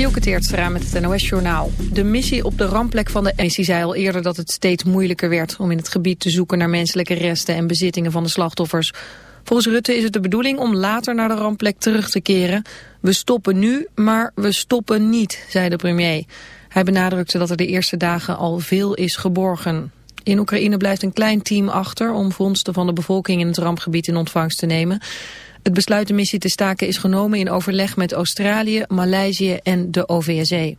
Dielke Teertstra met het NOS-journaal. De missie op de rampplek van de missie zei al eerder dat het steeds moeilijker werd... om in het gebied te zoeken naar menselijke resten en bezittingen van de slachtoffers. Volgens Rutte is het de bedoeling om later naar de rampplek terug te keren. We stoppen nu, maar we stoppen niet, zei de premier. Hij benadrukte dat er de eerste dagen al veel is geborgen. In Oekraïne blijft een klein team achter om vondsten van de bevolking in het rampgebied in ontvangst te nemen... Het besluit de missie te staken is genomen in overleg met Australië, Maleisië en de OVSE.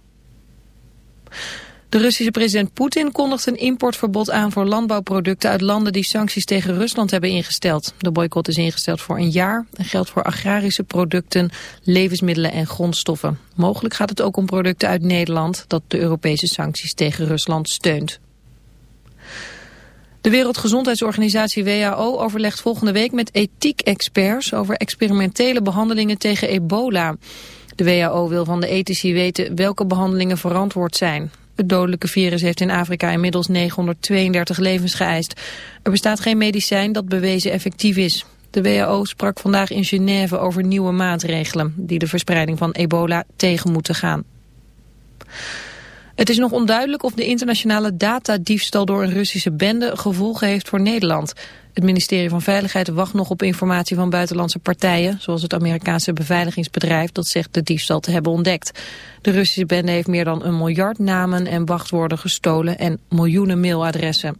De Russische president Poetin kondigt een importverbod aan voor landbouwproducten uit landen die sancties tegen Rusland hebben ingesteld. De boycott is ingesteld voor een jaar en geldt voor agrarische producten, levensmiddelen en grondstoffen. Mogelijk gaat het ook om producten uit Nederland dat de Europese sancties tegen Rusland steunt. De Wereldgezondheidsorganisatie WHO overlegt volgende week met ethiek-experts over experimentele behandelingen tegen ebola. De WHO wil van de ethici weten welke behandelingen verantwoord zijn. Het dodelijke virus heeft in Afrika inmiddels 932 levens geëist. Er bestaat geen medicijn dat bewezen effectief is. De WHO sprak vandaag in Genève over nieuwe maatregelen die de verspreiding van ebola tegen moeten gaan. Het is nog onduidelijk of de internationale datadiefstal door een Russische bende gevolgen heeft voor Nederland. Het ministerie van Veiligheid wacht nog op informatie van buitenlandse partijen, zoals het Amerikaanse beveiligingsbedrijf dat zegt de diefstal te hebben ontdekt. De Russische bende heeft meer dan een miljard namen en wachtwoorden gestolen en miljoenen mailadressen.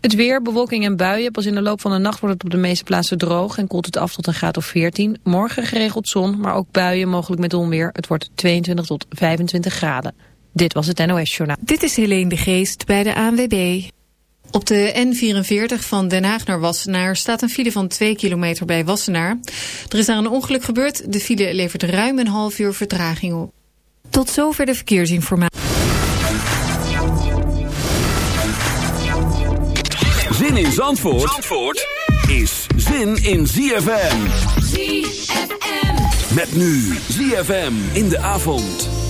Het weer, bewolking en buien. Pas in de loop van de nacht wordt het op de meeste plaatsen droog en koelt het af tot een graad of 14. Morgen geregeld zon, maar ook buien, mogelijk met onweer. Het wordt 22 tot 25 graden. Dit was het NOS Journaal. Dit is Helene de Geest bij de ANWB. Op de N44 van Den Haag naar Wassenaar staat een file van 2 kilometer bij Wassenaar. Er is daar een ongeluk gebeurd. De file levert ruim een half uur vertraging op. Tot zover de verkeersinformatie. Zin in Zandvoort, Zandvoort is zin in ZFM. ZFM. Met nu ZFM in de avond.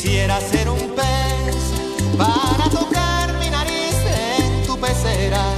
Quisiera ser un pez para tocar mi nariz en tu pecera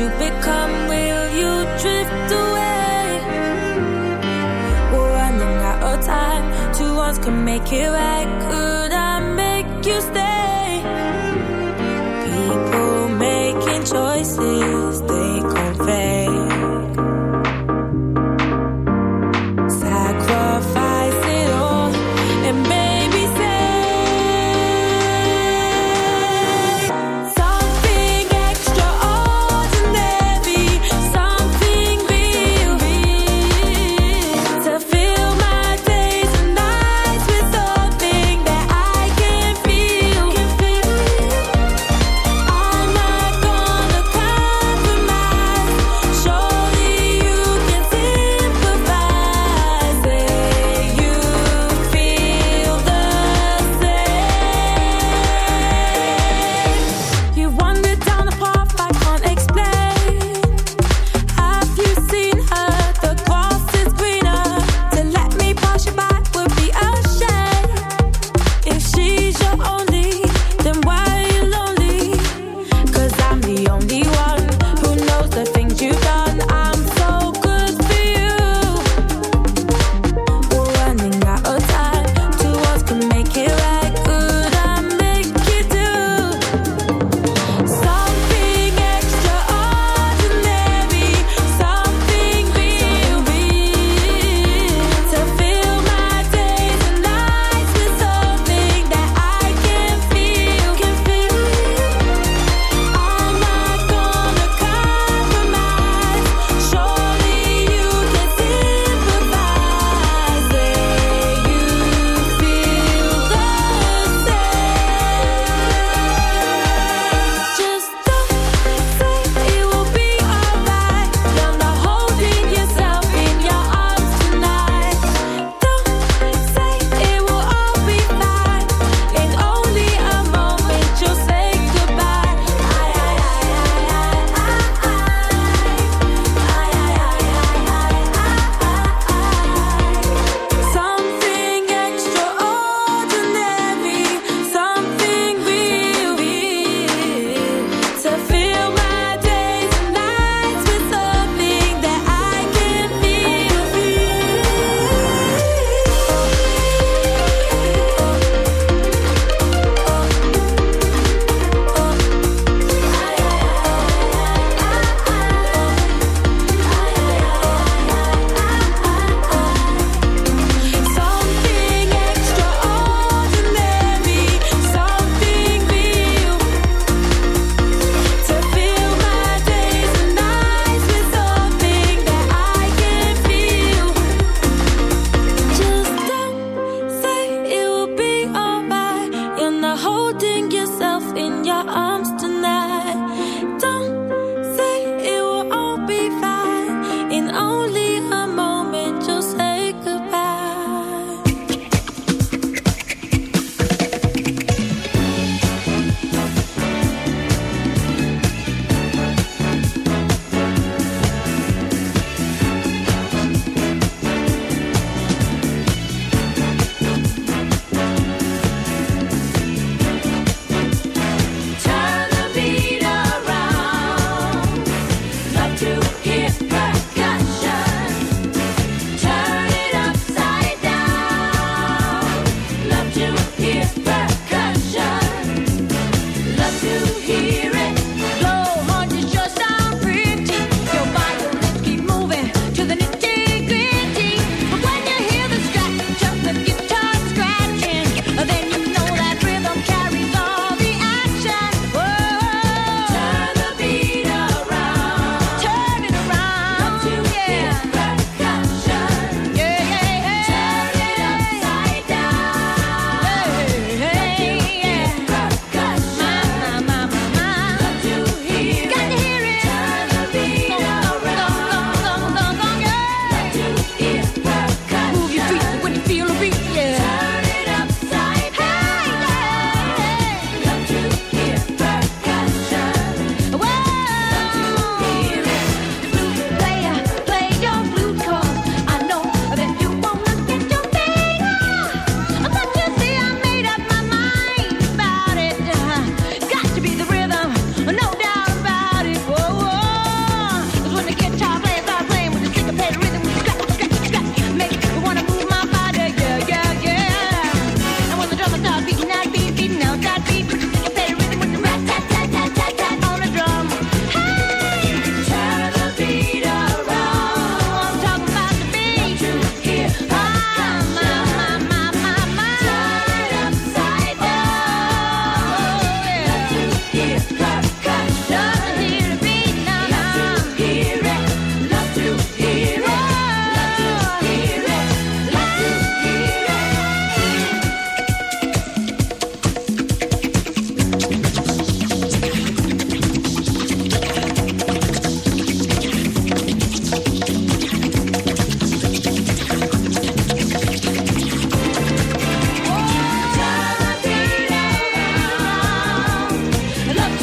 you be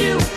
you.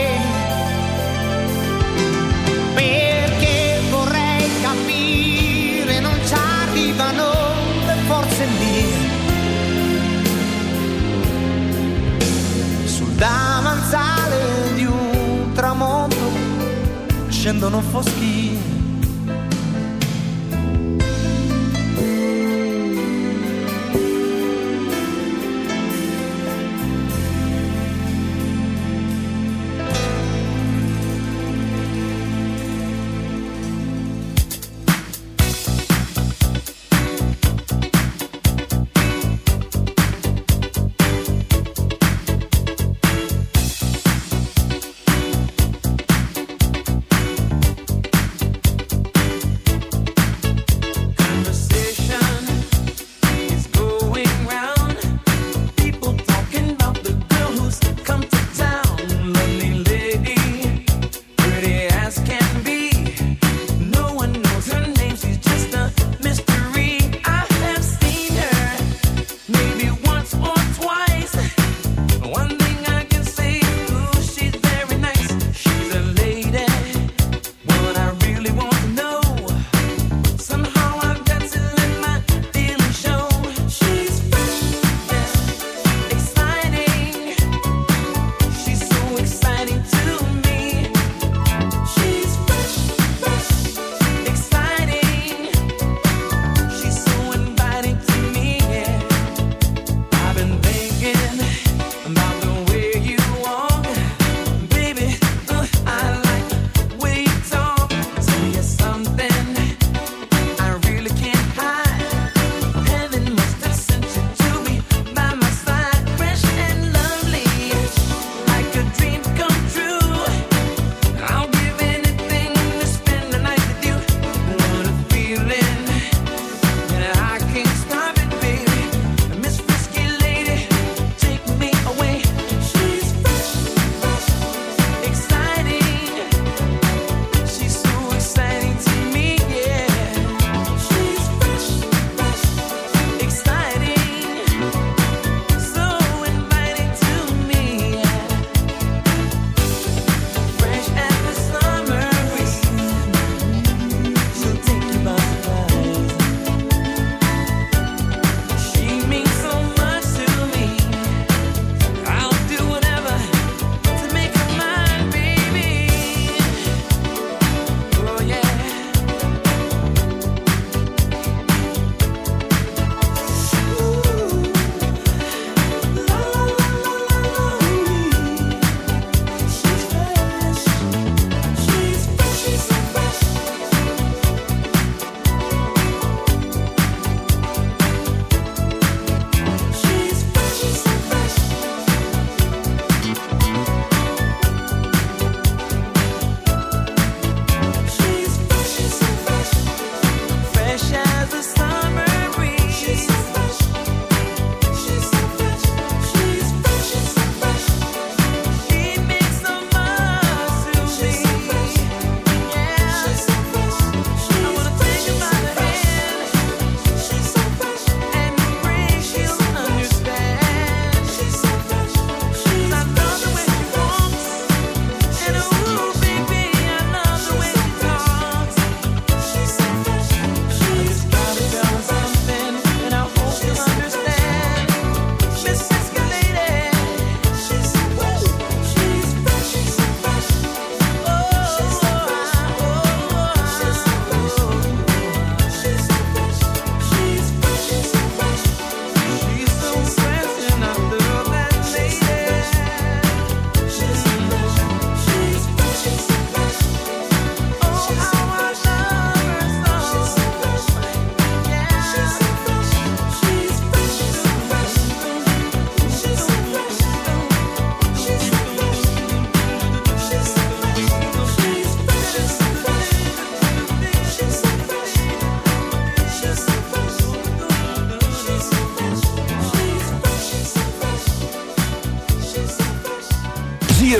Sul davanzale di un tramonto scendono foschi.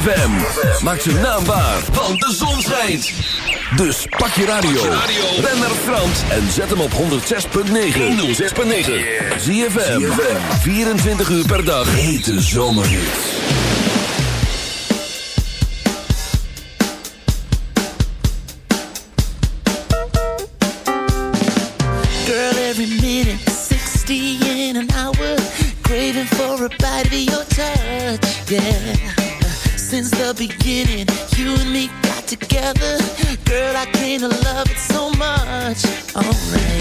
ZFM. Maak ze naambaar, want de zon schijnt. Dus pak je radio. Ben naar Frans en zet hem op 106.9. 106.9. ZFM. 24 uur per dag. Hete zomerhits. Girl, every minute, 60 in an hour. Craving for a body of your yeah. since the beginning. You and me got together. Girl, I came to love it so much. Alright.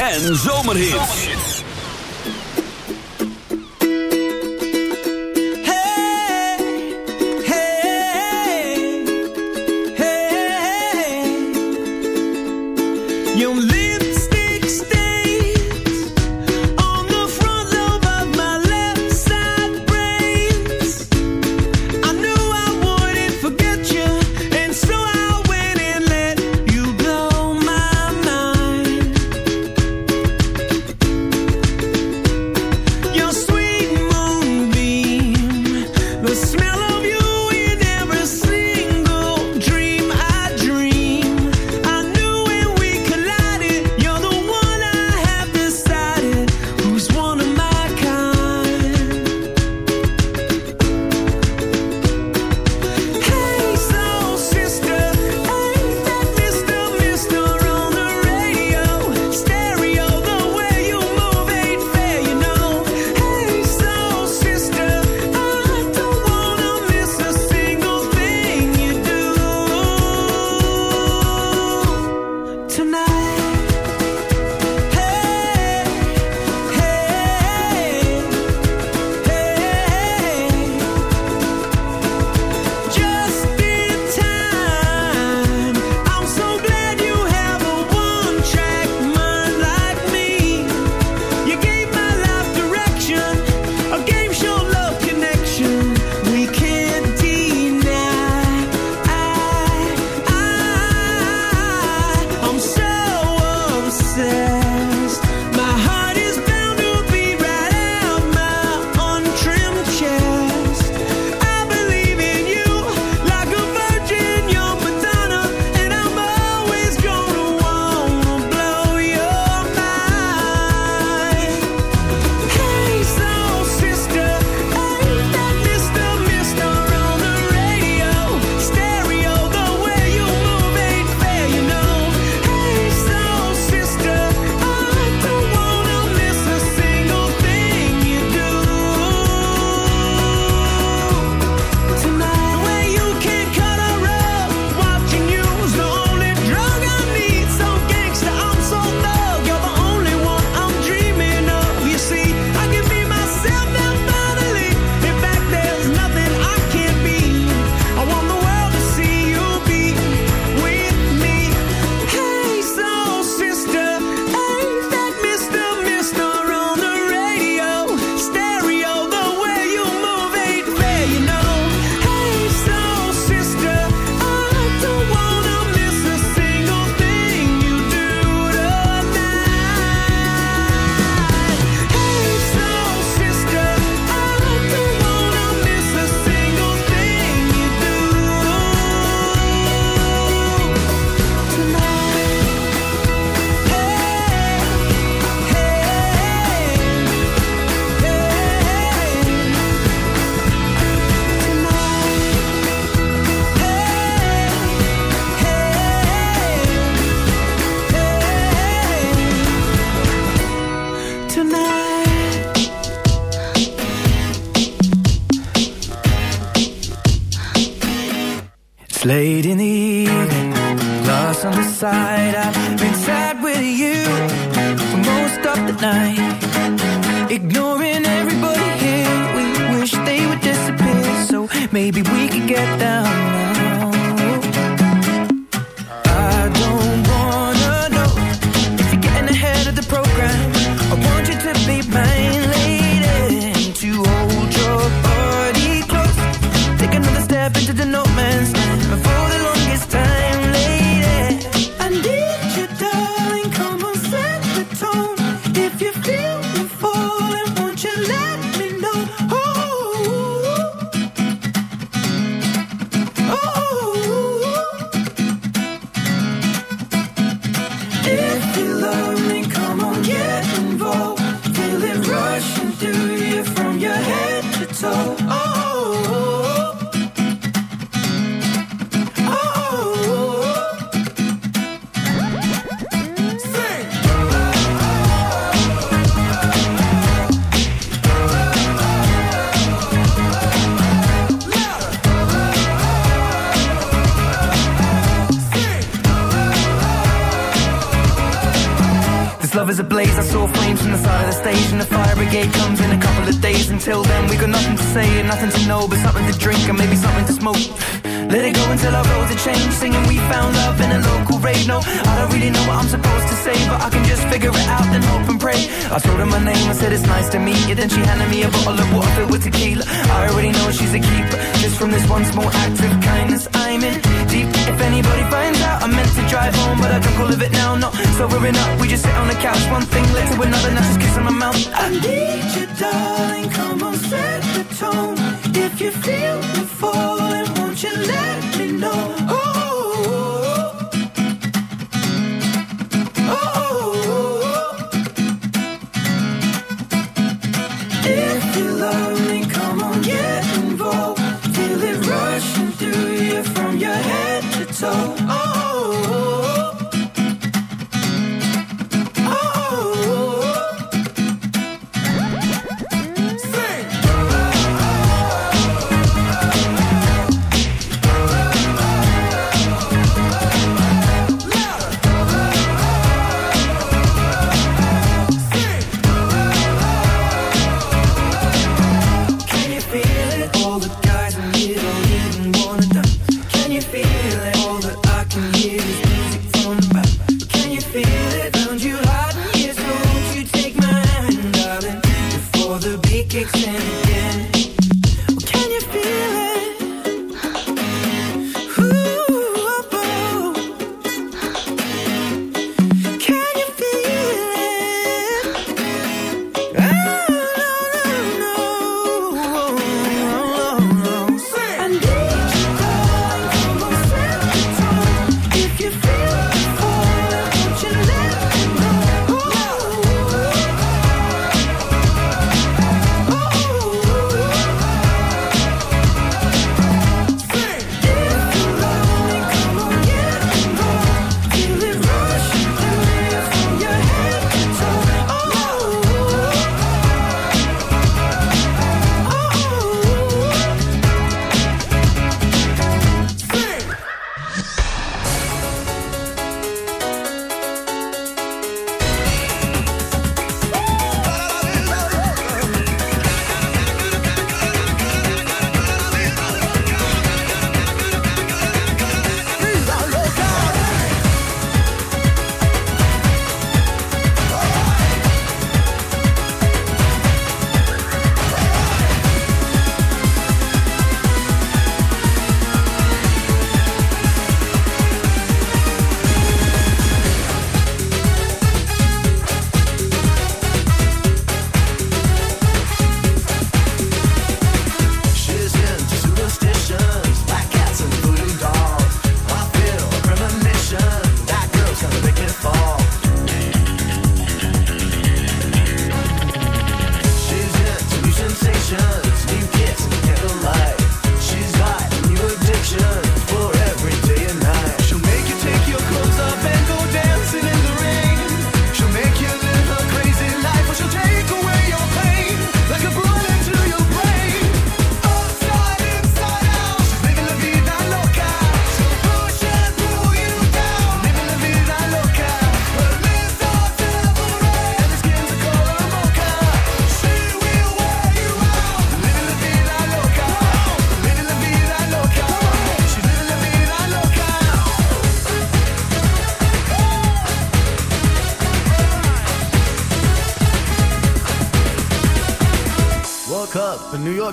en zomerhit.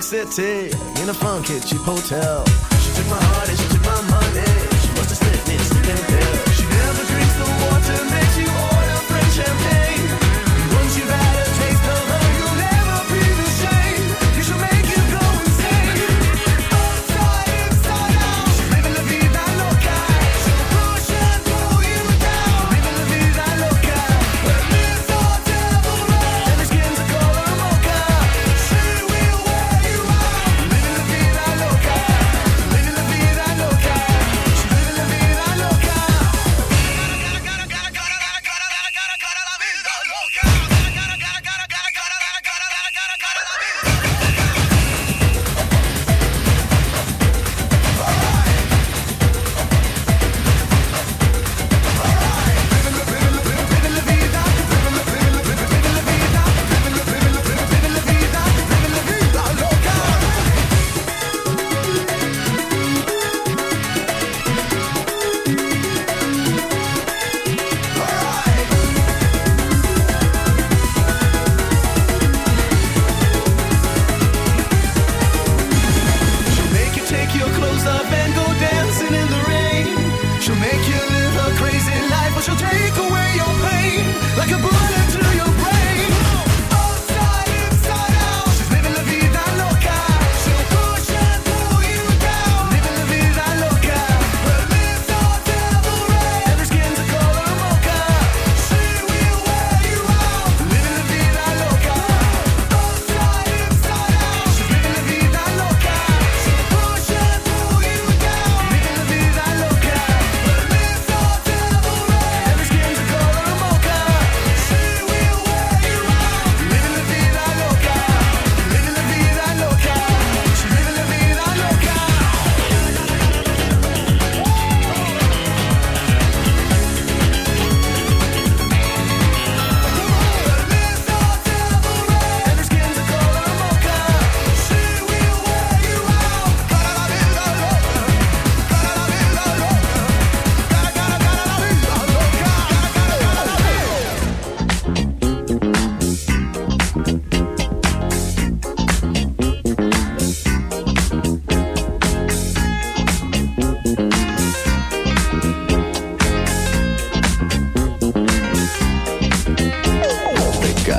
city in a funky cheap hotel. She took my heart and she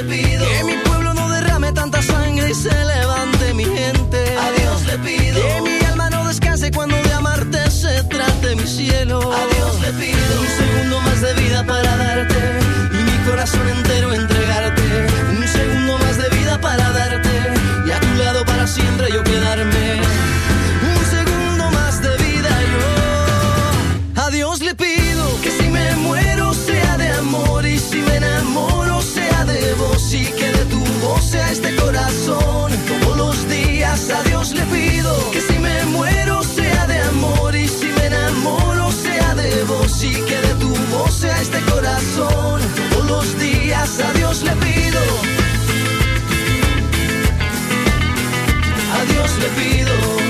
Le pido que mi pueblo no derrame tanta sangre y se levante mi gente. A Dios le pido que mi alma no descanse cuando de amarte se trate mi cielo. A Dios le pido un segundo más de vida para darte y mi corazón entero días a Dios le pido. A Dios le pido.